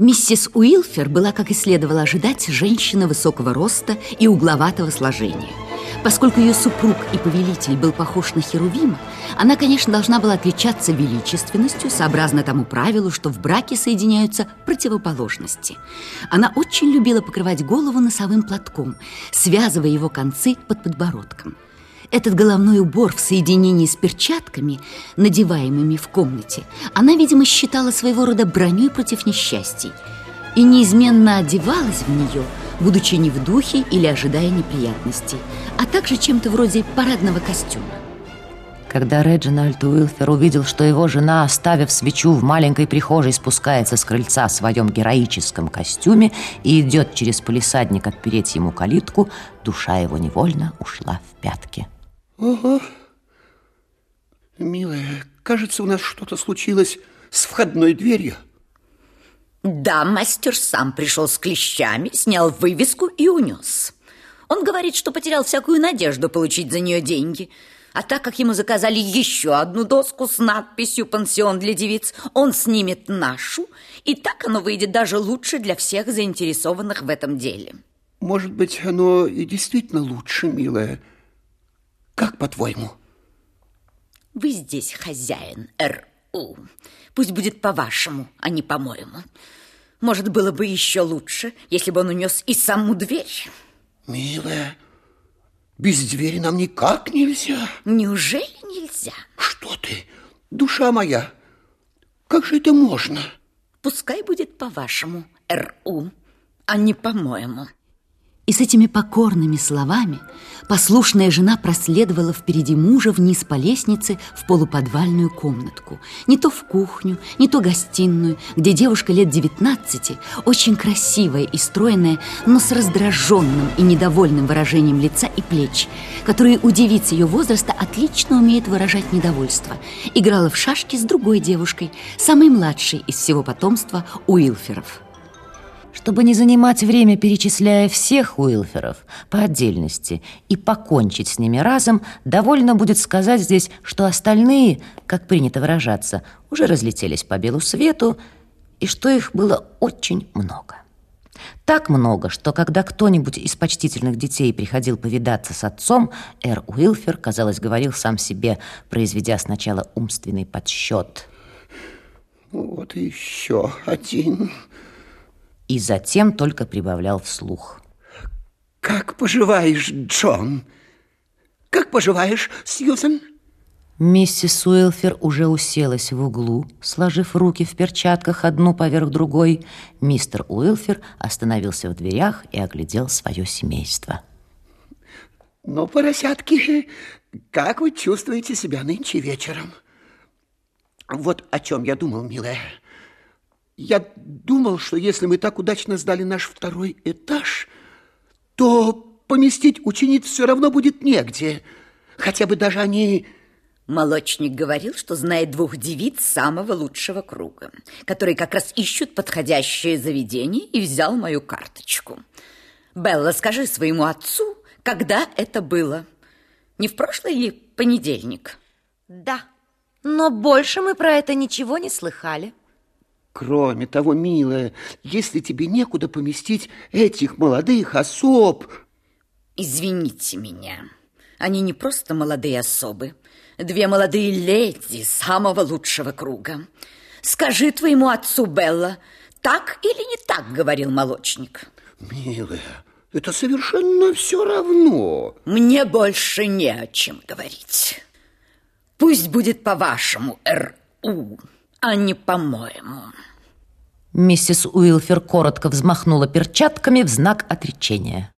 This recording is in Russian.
Миссис Уилфер была, как и следовало ожидать, женщина высокого роста и угловатого сложения. Поскольку ее супруг и повелитель был похож на Херувима, она, конечно, должна была отличаться величественностью, сообразно тому правилу, что в браке соединяются противоположности. Она очень любила покрывать голову носовым платком, связывая его концы под подбородком. Этот головной убор в соединении с перчатками, надеваемыми в комнате, она, видимо, считала своего рода броней против несчастий и неизменно одевалась в нее, будучи не в духе или ожидая неприятностей, а также чем-то вроде парадного костюма. Когда Реджинальд Уилфер увидел, что его жена, оставив свечу в маленькой прихожей, спускается с крыльца в своем героическом костюме и идет через полисадник отпереть ему калитку, душа его невольно ушла в пятки. Ого. Милая, кажется, у нас что-то случилось с входной дверью. Да, мастер сам пришел с клещами, снял вывеску и унес. Он говорит, что потерял всякую надежду получить за нее деньги. А так как ему заказали еще одну доску с надписью «Пансион для девиц», он снимет нашу, и так оно выйдет даже лучше для всех заинтересованных в этом деле. Может быть, оно и действительно лучше, милая. Как по-твоему? Вы здесь хозяин, Р.У. Пусть будет по-вашему, а не по-моему. Может, было бы еще лучше, если бы он унес и саму дверь. Милая, без двери нам никак нельзя. Неужели нельзя? Что ты, душа моя, как же это можно? Пускай будет по-вашему, Р.У., а не по-моему. И с этими покорными словами послушная жена проследовала впереди мужа вниз по лестнице в полуподвальную комнатку. Не то в кухню, не то гостиную, где девушка лет 19, очень красивая и стройная, но с раздраженным и недовольным выражением лица и плеч, которые у девиц ее возраста отлично умеет выражать недовольство, играла в шашки с другой девушкой, самой младшей из всего потомства Уилферов. Чтобы не занимать время, перечисляя всех Уилферов по отдельности и покончить с ними разом, довольно будет сказать здесь, что остальные, как принято выражаться, уже разлетелись по белу свету, и что их было очень много. Так много, что когда кто-нибудь из почтительных детей приходил повидаться с отцом, Эр Уилфер, казалось, говорил сам себе, произведя сначала умственный подсчет. Вот еще один и затем только прибавлял вслух. Как поживаешь, Джон? Как поживаешь, Сьюзен? Миссис Уилфер уже уселась в углу, сложив руки в перчатках одну поверх другой. Мистер Уилфер остановился в дверях и оглядел свое семейство. Ну, поросятки, как вы чувствуете себя нынче вечером? Вот о чем я думал, милая. Я думал, что если мы так удачно сдали наш второй этаж, то поместить учениц все равно будет негде. Хотя бы даже они... Молочник говорил, что знает двух девиц самого лучшего круга, которые как раз ищут подходящее заведение и взял мою карточку. Белла, скажи своему отцу, когда это было? Не в прошлый ли понедельник? Да, но больше мы про это ничего не слыхали. Кроме того, милая, если тебе некуда поместить этих молодых особ... Извините меня, они не просто молодые особы, две молодые леди самого лучшего круга. Скажи твоему отцу, Белла, так или не так, говорил молочник? Милая, это совершенно все равно. Мне больше не о чем говорить. Пусть будет по-вашему, Р.У., а не по-моему. Миссис Уилфер коротко взмахнула перчатками в знак отречения.